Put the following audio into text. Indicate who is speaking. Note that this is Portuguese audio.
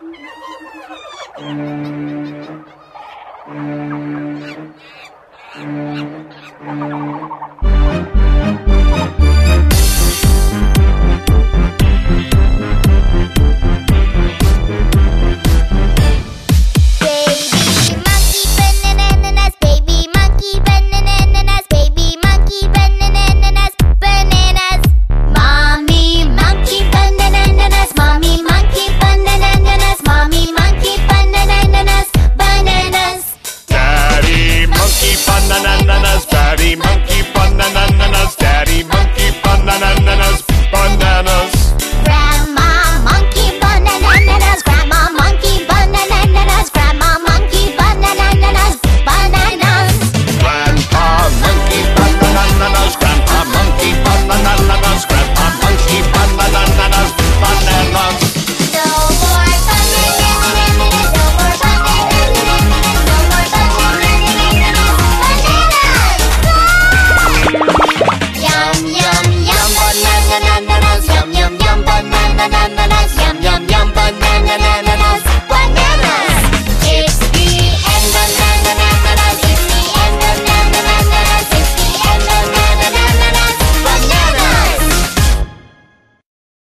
Speaker 1: Baby bananas,
Speaker 2: daddy monkey